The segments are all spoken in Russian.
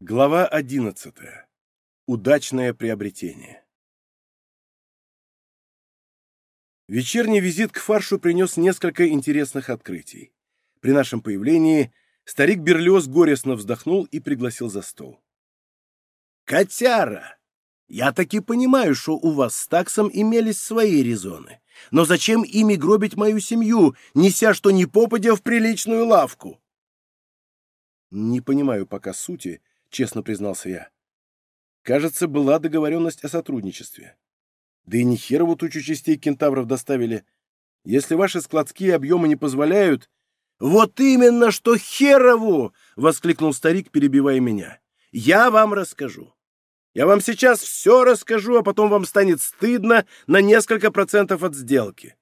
Глава 11. Удачное приобретение. Вечерний визит к фаршу принес несколько интересных открытий. При нашем появлении старик Берлиоз горестно вздохнул и пригласил за стол. «Котяра, я таки понимаю, что у вас с таксом имелись свои резоны. Но зачем ими гробить мою семью, неся что ни попадя в приличную лавку?» «Не понимаю пока сути», — честно признался я. Кажется, была договоренность о сотрудничестве. Да и не херову тучу частей кентавров доставили. Если ваши складские объемы не позволяют... «Вот именно, что херову!» — воскликнул старик, перебивая меня. «Я вам расскажу. Я вам сейчас все расскажу, а потом вам станет стыдно на несколько процентов от сделки.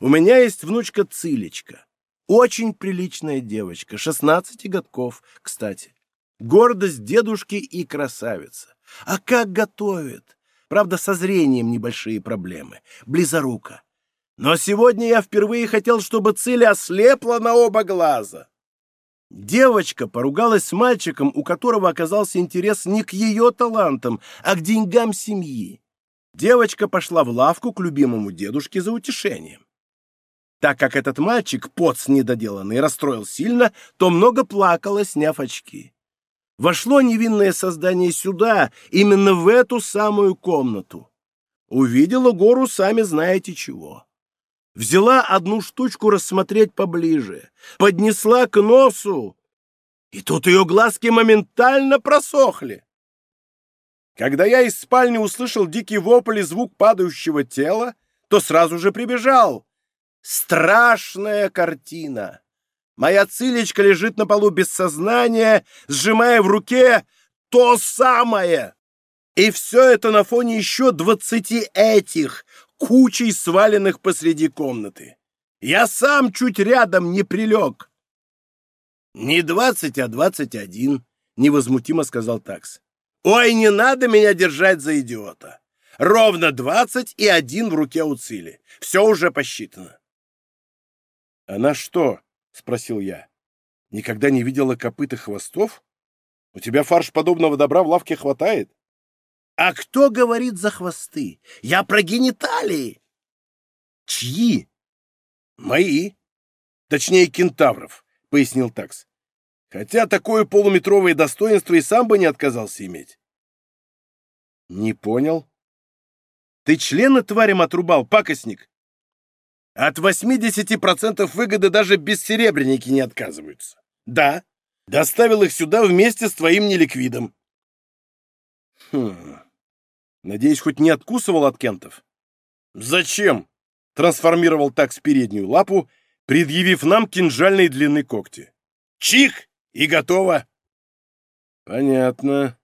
У меня есть внучка Цилечка. Очень приличная девочка, 16 годков, кстати. Гордость дедушки и красавица. А как готовит! Правда, со зрением небольшие проблемы. Близорука. Но сегодня я впервые хотел, чтобы Циля ослепла на оба глаза. Девочка поругалась с мальчиком, у которого оказался интерес не к ее талантам, а к деньгам семьи. Девочка пошла в лавку к любимому дедушке за утешением. Так как этот мальчик, поц недоделанный, расстроил сильно, то много плакала, сняв очки. Вошло невинное создание сюда, именно в эту самую комнату. Увидела гору сами знаете чего. Взяла одну штучку рассмотреть поближе, поднесла к носу, и тут ее глазки моментально просохли. Когда я из спальни услышал дикий вопль и звук падающего тела, то сразу же прибежал. Страшная картина. Моя цилечка лежит на полу без сознания, сжимая в руке то самое. И все это на фоне еще двадцати этих, кучей сваленных посреди комнаты. Я сам чуть рядом не прилег. «Не двадцать, а двадцать один», — невозмутимо сказал Такс. «Ой, не надо меня держать за идиота. Ровно двадцать и один в руке у Цили. Все уже посчитано». «Она что, — спросил я. «Никогда не видела копыт и хвостов? У тебя фарш подобного добра в лавке хватает?» «А кто говорит за хвосты? Я про гениталии!» «Чьи?» «Мои. Точнее, кентавров», — пояснил Такс. «Хотя такое полуметровое достоинство и сам бы не отказался иметь». «Не понял. Ты члены тварям отрубал, пакостник?» От 80% выгоды даже бессеребренники не отказываются. Да, доставил их сюда вместе с твоим неликвидом. Хм. Надеюсь, хоть не откусывал от кентов? Зачем? Трансформировал такс переднюю лапу, предъявив нам кинжальные длины когти. Чих! И готово. Понятно.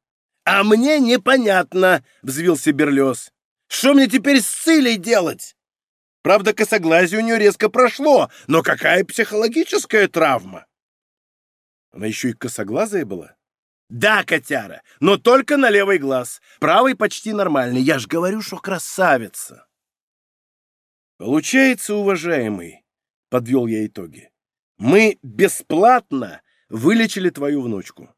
А мне непонятно, взвился Берлёс. Что мне теперь с Цилей делать? Правда, косоглазие у нее резко прошло, но какая психологическая травма? Она еще и косоглазая была? Да, котяра, но только на левый глаз. Правый почти нормальный. Я ж говорю, что красавица. Получается, уважаемый, подвел я итоги. Мы бесплатно вылечили твою внучку.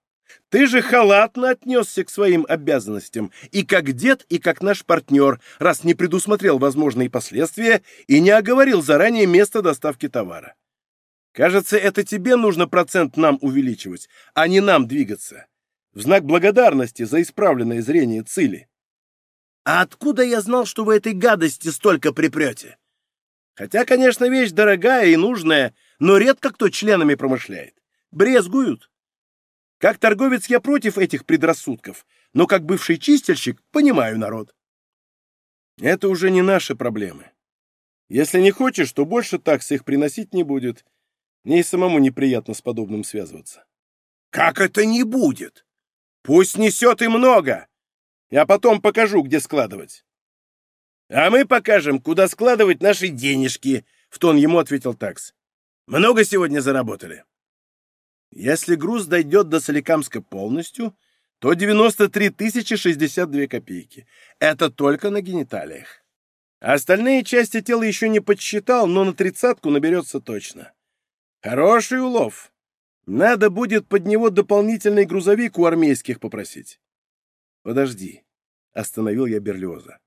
Ты же халатно отнесся к своим обязанностям, и как дед, и как наш партнер, раз не предусмотрел возможные последствия и не оговорил заранее место доставки товара. Кажется, это тебе нужно процент нам увеличивать, а не нам двигаться. В знак благодарности за исправленное зрение Цили. А откуда я знал, что вы этой гадости столько припрете? Хотя, конечно, вещь дорогая и нужная, но редко кто членами промышляет. Брезгуют. Как торговец я против этих предрассудков, но как бывший чистильщик понимаю народ. Это уже не наши проблемы. Если не хочешь, то больше такс их приносить не будет. Мне и самому неприятно с подобным связываться. Как это не будет? Пусть несет и много. Я потом покажу, где складывать. А мы покажем, куда складывать наши денежки, в тон ему ответил такс. Много сегодня заработали? Если груз дойдет до Соликамска полностью, то 93 062 копейки. Это только на гениталиях. Остальные части тела еще не подсчитал, но на тридцатку наберется точно. Хороший улов. Надо будет под него дополнительный грузовик у армейских попросить. Подожди, остановил я Берлиоза.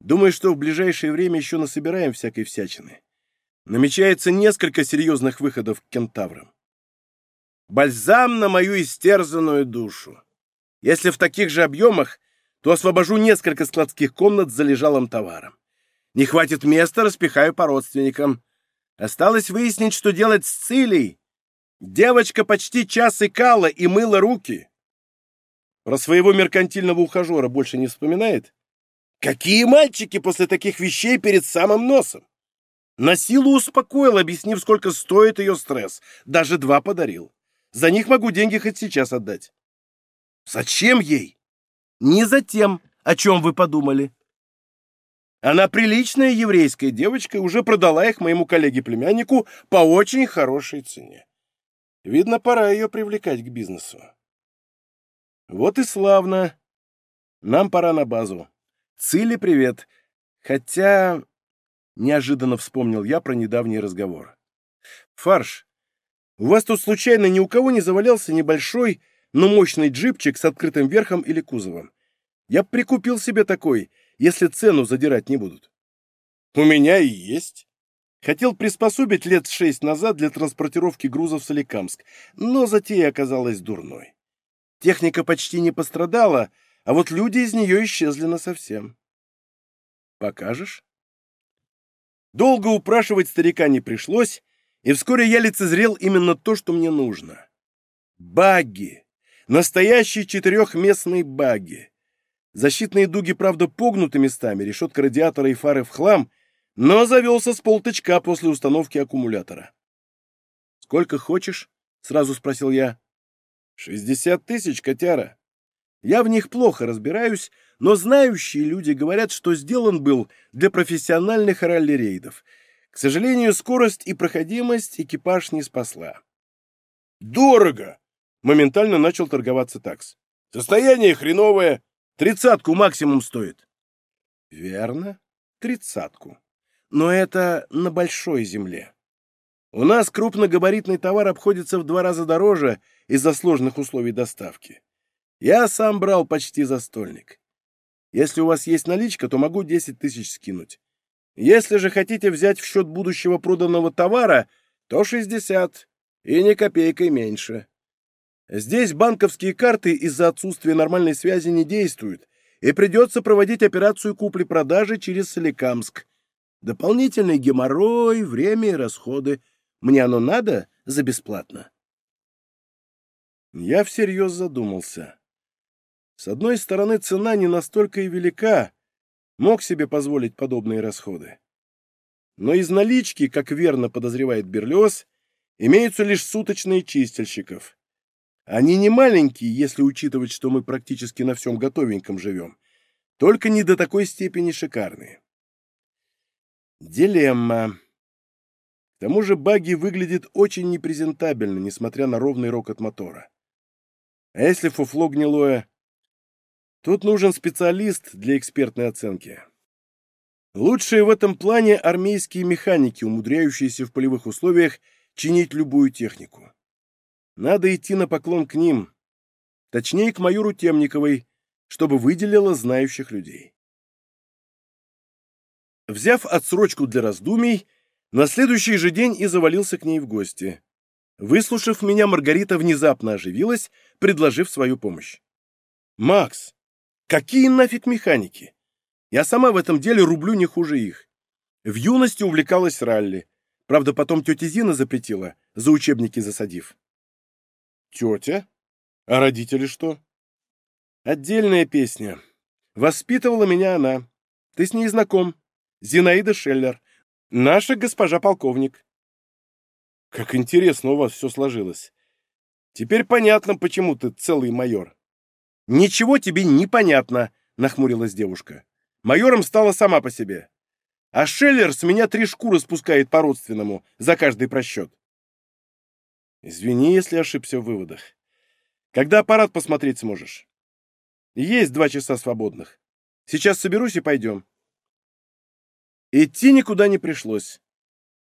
Думаю, что в ближайшее время еще насобираем всякой всячины. Намечается несколько серьезных выходов к кентаврам. Бальзам на мою истерзанную душу. Если в таких же объемах, то освобожу несколько складских комнат с залежалым товаром. Не хватит места, распихаю по родственникам. Осталось выяснить, что делать с Цилей. Девочка почти час икала и мыла руки. Про своего меркантильного ухажера больше не вспоминает? Какие мальчики после таких вещей перед самым носом? На силу успокоил, объяснив, сколько стоит ее стресс. Даже два подарил. За них могу деньги хоть сейчас отдать. Зачем ей? Не за тем, о чем вы подумали. Она приличная еврейская девочка уже продала их моему коллеге-племяннику по очень хорошей цене. Видно, пора ее привлекать к бизнесу. Вот и славно. Нам пора на базу. Цили, привет. Хотя... Неожиданно вспомнил я про недавний разговор. Фарш, у вас тут случайно ни у кого не завалялся небольшой, но мощный джипчик с открытым верхом или кузовом? Я прикупил себе такой, если цену задирать не будут. У меня и есть. Хотел приспособить лет шесть назад для транспортировки грузов в Соликамск, но затея оказалась дурной. Техника почти не пострадала, а вот люди из нее исчезли насовсем. Покажешь? Долго упрашивать старика не пришлось, и вскоре я лицезрел именно то, что мне нужно. Багги. Настоящие четырехместные багги. Защитные дуги, правда, погнуты местами, решетка радиатора и фары в хлам, но завелся с полточка после установки аккумулятора. «Сколько хочешь?» — сразу спросил я. «Шестьдесят тысяч, котяра. Я в них плохо разбираюсь, но знающие люди говорят, что сделан был для профессиональных ралли-рейдов — к сожалению, скорость и проходимость экипаж не спасла. «Дорого!» — моментально начал торговаться такс. «Состояние хреновое. Тридцатку максимум стоит». «Верно, тридцатку. Но это на большой земле. У нас крупногабаритный товар обходится в два раза дороже из-за сложных условий доставки. Я сам брал почти за стольник. Если у вас есть наличка, то могу 10 тысяч скинуть. Если же хотите взять в счет будущего проданного товара, то 60, и ни копейкой меньше. Здесь банковские карты из-за отсутствия нормальной связи не действуют, и придется проводить операцию купли-продажи через Соликамск. Дополнительный геморрой, время и расходы. Мне оно надо за бесплатно? Я всерьез задумался. С одной стороны, цена не настолько и велика, мог себе позволить подобные расходы. Но из налички, как верно подозревает Берлиоз, имеются лишь суточные чистильщиков. Они не маленькие, если учитывать, что мы практически на всем готовеньком живем, только не до такой степени шикарные. Дилемма. К тому же багги выглядит очень непрезентабельно, несмотря на ровный рокот мотора. А если фуфло гнилое, Тут нужен специалист для экспертной оценки. Лучшие в этом плане армейские механики, умудряющиеся в полевых условиях чинить любую технику. Надо идти на поклон к ним, точнее, к майору Темниковой, чтобы выделила знающих людей. Взяв отсрочку для раздумий, на следующий же день и завалился к ней в гости. Выслушав меня, Маргарита внезапно оживилась, предложив свою помощь. «Макс, Какие нафиг механики? Я сама в этом деле рублю не хуже их. В юности увлекалась ралли. Правда, потом тетя Зина запретила, за учебники засадив. Тетя? А родители что? Отдельная песня. Воспитывала меня она. Ты с ней знаком. Зинаида Шеллер. Наша госпожа полковник. Как интересно у вас все сложилось. Теперь понятно, почему ты целый майор. «Ничего тебе не понятно», — нахмурилась девушка. «Майором стала сама по себе. А Шеллер с меня три шкуры спускает по-родственному за каждый просчет». «Извини, если ошибся в выводах. Когда аппарат посмотреть сможешь?» «Есть два часа свободных. Сейчас соберусь и пойдем». Идти никуда не пришлось.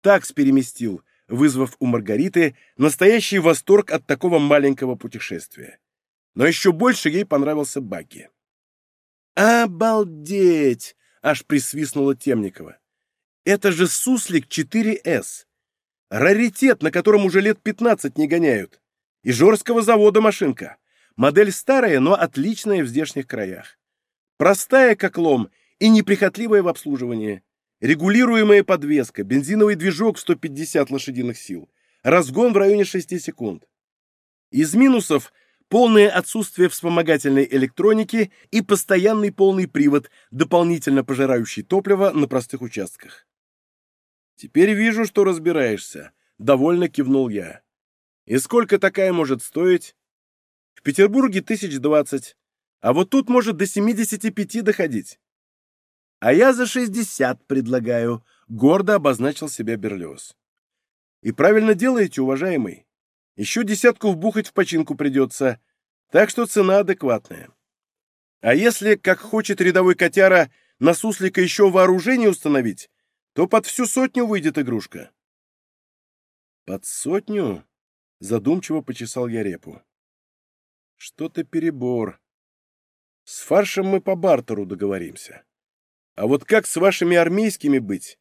Такс переместил, вызвав у Маргариты настоящий восторг от такого маленького путешествия. Но еще больше ей понравился Баки. «Обалдеть!» — аж присвистнула Темникова. «Это же суслик 4С. Раритет, на котором уже лет 15 не гоняют. И Жорского завода машинка. Модель старая, но отличная в здешних краях. Простая, как лом, и неприхотливая в обслуживании. Регулируемая подвеска, бензиновый движок 150 лошадиных сил, разгон в районе 6 секунд. Из минусов полное отсутствие вспомогательной электроники и постоянный полный привод, дополнительно пожирающий топливо на простых участках. «Теперь вижу, что разбираешься», — довольно кивнул я. «И сколько такая может стоить?» «В Петербурге тысяч двадцать, а вот тут может до семидесяти пяти доходить». «А я за шестьдесят предлагаю», — гордо обозначил себя Берлиоз. «И правильно делаете, уважаемый. Еще десятку вбухать в починку придется, так что цена адекватная. А если, как хочет рядовой котяра, на суслика еще вооружение установить, то под всю сотню выйдет игрушка». «Под сотню?» — задумчиво почесал я репу. «Что-то перебор. С фаршем мы по бартеру договоримся». А вот как с вашими армейскими быть?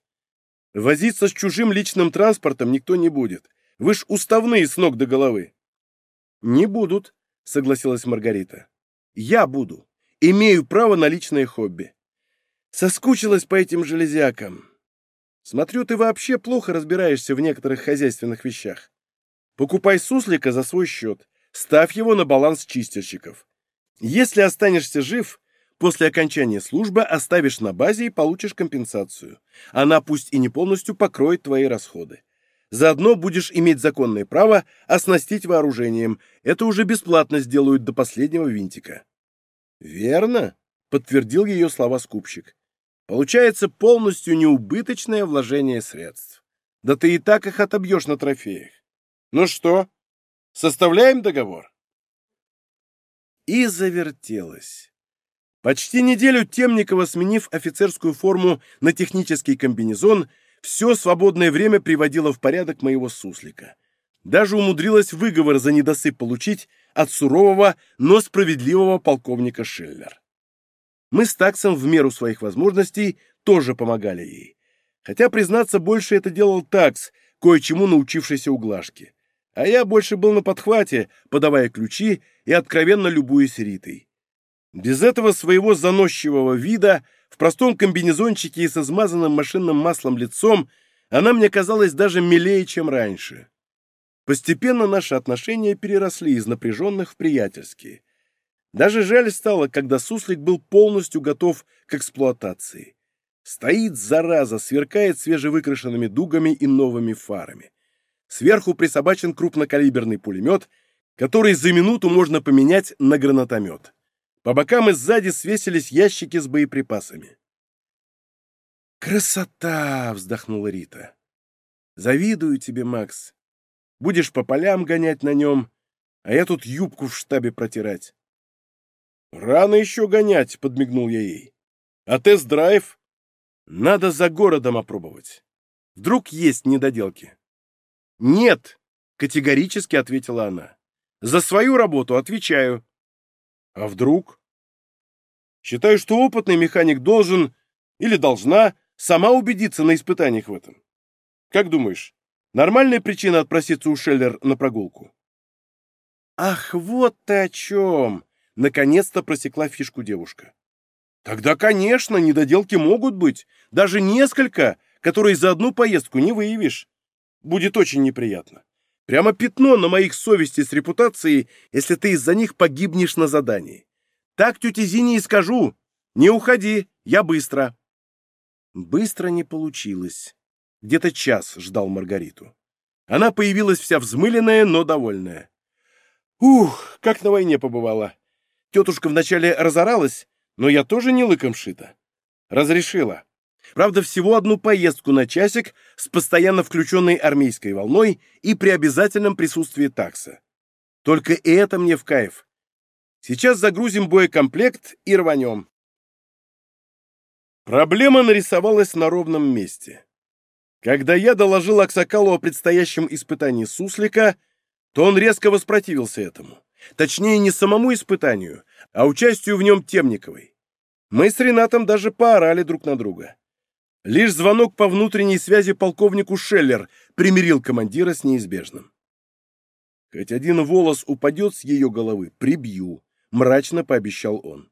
Возиться с чужим личным транспортом никто не будет. Вы ж уставные с ног до головы. Не будут, согласилась Маргарита. Я буду. Имею право на личное хобби. Соскучилась по этим железякам. Смотрю, ты вообще плохо разбираешься в некоторых хозяйственных вещах. Покупай суслика за свой счет. Ставь его на баланс чистильщиков. Если останешься жив, После окончания службы оставишь на базе и получишь компенсацию. Она пусть и не полностью покроет твои расходы. Заодно будешь иметь законное право оснастить вооружением. Это уже бесплатно сделают до последнего винтика. Верно, подтвердил ее слова скупщик. Получается полностью неубыточное вложение средств. Да ты и так их отобьешь на трофеях. Ну что, составляем договор? И завертелось. Почти неделю Темникова, сменив офицерскую форму на технический комбинезон, все свободное время приводила в порядок моего суслика. Даже умудрилась выговор за недосып получить от сурового, но справедливого полковника Шиллер. Мы с Таксом в меру своих возможностей тоже помогали ей. Хотя, признаться, больше это делал Такс, кое-чему научившийся у Глажки. А я больше был на подхвате, подавая ключи и откровенно любуясь Ритой. Без этого своего заносчивого вида, в простом комбинезончике и с измазанным машинным маслом лицом, она мне казалась даже милее, чем раньше. Постепенно наши отношения переросли из напряженных в приятельские. Даже жаль стало, когда суслик был полностью готов к эксплуатации. Стоит, зараза, сверкает свежевыкрашенными дугами и новыми фарами. Сверху присобачен крупнокалиберный пулемет, который за минуту можно поменять на гранатомет. По бокам и сзади свесились ящики с боеприпасами. «Красота!» — вздохнула Рита. «Завидую тебе, Макс. Будешь по полям гонять на нем, а я тут юбку в штабе протирать». «Рано еще гонять», — подмигнул я ей. «А тест-драйв?» «Надо за городом опробовать. Вдруг есть недоделки». «Нет», — категорически ответила она. «За свою работу отвечаю». «А вдруг?» Считаю, что опытный механик должен или должна сама убедиться на испытаниях в этом. Как думаешь, нормальная причина отпроситься у Шеллер на прогулку? Ах, вот ты о чем! Наконец-то просекла фишку девушка. Тогда, конечно, недоделки могут быть, даже несколько, которые за одну поездку не выявишь. Будет очень неприятно. Прямо пятно на моих совести с репутацией, если ты из-за них погибнешь на задании. Так тете Зине и скажу. Не уходи, я быстро. Быстро не получилось. Где-то час ждал Маргариту. Она появилась вся взмыленная, но довольная. Ух, как на войне побывала. Тетушка вначале разоралась, но я тоже не лыком шита. Разрешила. Правда, всего одну поездку на часик с постоянно включенной армейской волной и при обязательном присутствии такса. Только и это мне в кайф. Сейчас загрузим боекомплект и рванем. Проблема нарисовалась на ровном месте. Когда я доложил Аксакалу о предстоящем испытании суслика, то он резко воспротивился этому. Точнее, не самому испытанию, а участию в нем Темниковой. Мы с Ренатом даже поорали друг на друга. Лишь звонок по внутренней связи полковнику Шеллер примирил командира с неизбежным. «Хоть один волос упадет с ее головы, прибью», — мрачно пообещал он.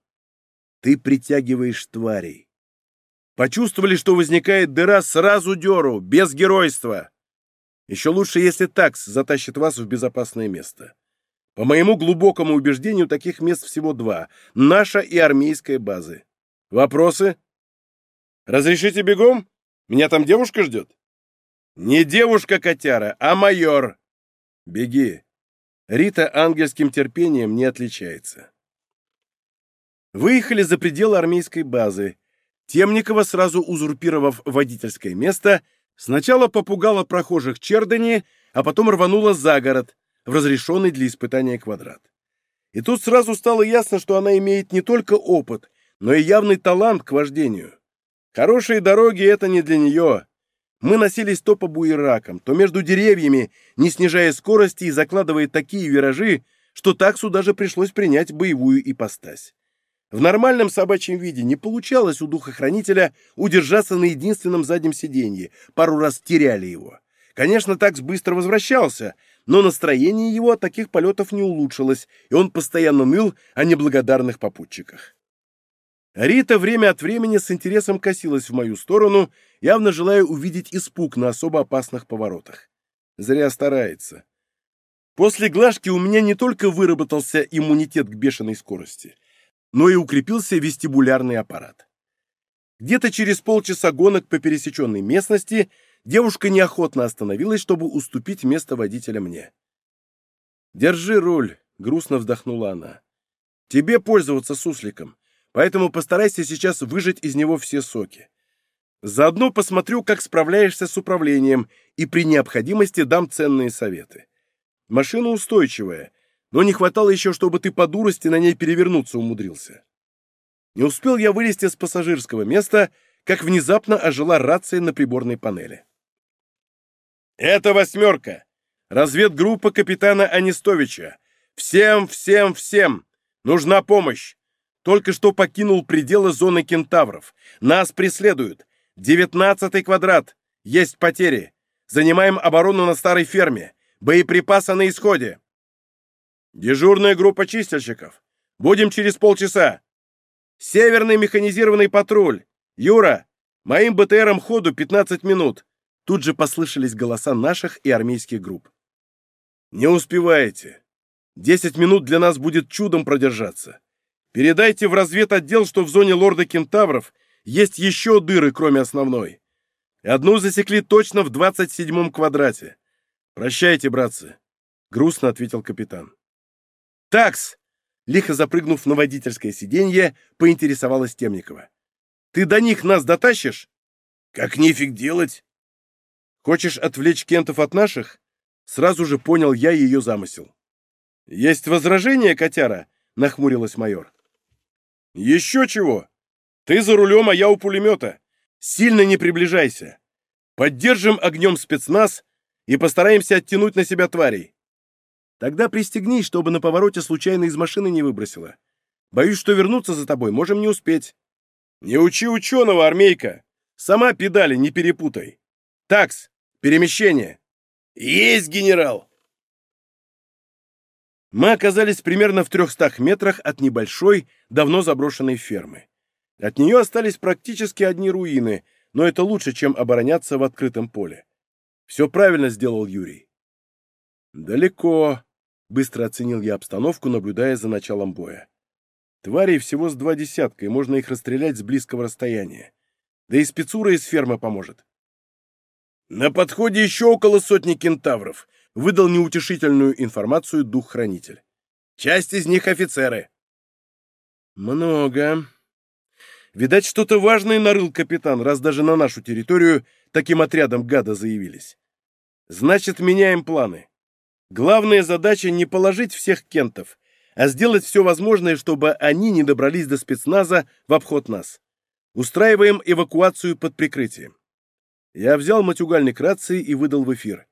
«Ты притягиваешь тварей. Почувствовали, что возникает дыра, сразу деру, без геройства. Еще лучше, если такс затащит вас в безопасное место. По моему глубокому убеждению, таких мест всего два — наша и армейская базы. Вопросы? Разрешите бегом? Меня там девушка ждет? Не девушка, котяра, а майор. Беги. Рита ангельским терпением не отличается. Выехали за пределы армейской базы. Темникова, сразу узурпировав водительское место, сначала попугала прохожих Чердани, а потом рванула за город, в разрешенный для испытания квадрат. И тут сразу стало ясно, что она имеет не только опыт, но и явный талант к вождению. Хорошие дороги — это не для нее. Мы носились то по буеракам, то между деревьями, не снижая скорости и закладывая такие виражи, что таксу даже пришлось принять боевую ипостась. В нормальном собачьем виде не получалось у духохранителя удержаться на единственном заднем сиденье, пару раз теряли его. Конечно, такс быстро возвращался, но настроение его от таких полетов не улучшилось, и он постоянно ныл о неблагодарных попутчиках. Рита время от времени с интересом косилась в мою сторону, явно желая увидеть испуг на особо опасных поворотах. Зря старается. После глажки у меня не только выработался иммунитет к бешеной скорости, но и укрепился вестибулярный аппарат. Где-то через полчаса гонок по пересеченной местности девушка неохотно остановилась, чтобы уступить место водителя мне. «Держи руль», — грустно вздохнула она. «Тебе пользоваться сусликом поэтому постарайся сейчас выжать из него все соки. Заодно посмотрю, как справляешься с управлением, и при необходимости дам ценные советы. Машина устойчивая, но не хватало еще, чтобы ты по дурости на ней перевернуться умудрился. Не успел я вылезти с пассажирского места, как внезапно ожила рация на приборной панели. «Это восьмерка! Разведгруппа капитана Анистовича! Всем, всем, всем! Нужна помощь! Только что покинул пределы зоны кентавров. Нас преследуют. Девятнадцатый квадрат. Есть потери. Занимаем оборону на старой ферме. Боеприпасы на исходе. Дежурная группа чистильщиков. Будем через полчаса. Северный механизированный патруль. Юра, моим БТРом ходу 15 минут. Тут же послышались голоса наших и армейских групп. Не успеваете. Десять минут для нас будет чудом продержаться. Передайте в разведотдел, что в зоне лорда Кентавров есть еще дыры, кроме основной. Одну засекли точно в 27-м квадрате. Прощайте, братцы, — грустно ответил капитан. Такс! Лихо запрыгнув на водительское сиденье, поинтересовалась Темникова. Ты до них нас дотащишь? Как нифиг делать? Хочешь отвлечь кентов от наших? Сразу же понял я ее замысел. Есть возражение, котяра? Нахмурилась майор. «Еще чего! Ты за рулем, а я у пулемета. Сильно не приближайся. Поддержим огнем спецназ и постараемся оттянуть на себя тварей. Тогда пристегнись, чтобы на повороте случайно из машины не выбросило. Боюсь, что вернуться за тобой можем не успеть. Не учи ученого, армейка. Сама педали не перепутай. Такс, перемещение. Есть, генерал! Мы оказались примерно в трехстах метрах от небольшой, давно заброшенной фермы. От нее остались практически одни руины, но это лучше, чем обороняться в открытом поле. Все правильно сделал Юрий. «Далеко», — быстро оценил я обстановку, наблюдая за началом боя. «Тварей всего с два десятка, и можно их расстрелять с близкого расстояния. Да и спецура из фермы поможет». «На подходе еще около сотни кентавров», выдал неутешительную информацию дух-хранитель. Часть из них офицеры. Много. Видать, что-то важное нарыл капитан, раз даже на нашу территорию таким отрядом гада заявились. Значит, меняем планы. Главная задача не положить всех кентов, а сделать все возможное, чтобы они не добрались до спецназа в обход нас. Устраиваем эвакуацию под прикрытием. Я взял матюгальник рации и выдал в эфир.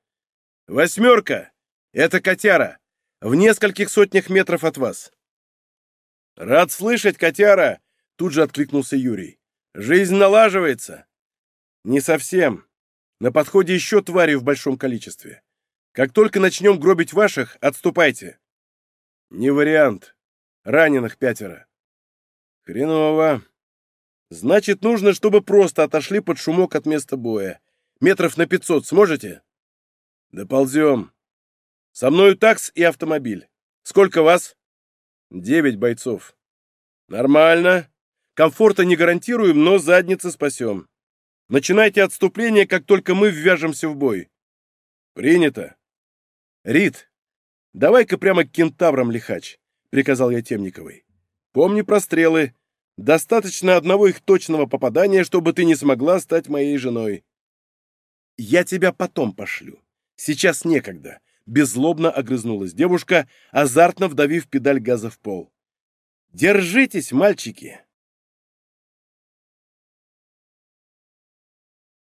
«Восьмерка! Это котяра! В нескольких сотнях метров от вас!» «Рад слышать, котяра!» — тут же откликнулся Юрий. «Жизнь налаживается!» «Не совсем. На подходе еще твари в большом количестве. Как только начнем гробить ваших, отступайте!» «Не вариант. Раненых пятеро». «Хреново. Значит, нужно, чтобы просто отошли под шумок от места боя. Метров на пятьсот сможете? Доползем. Со мною такс и автомобиль. Сколько вас? Девять бойцов. Нормально. Комфорта не гарантируем, но задницы спасем. Начинайте отступление, как только мы ввяжемся в бой. Принято. Рит, давай-ка прямо к кентаврам лихач, приказал я Темниковой. Помни про стрелы. Достаточно одного их точного попадания, чтобы ты не смогла стать моей женой. Я тебя потом пошлю. Сейчас некогда. Беззлобно огрызнулась девушка, азартно вдавив педаль газа в пол. Держитесь, мальчики!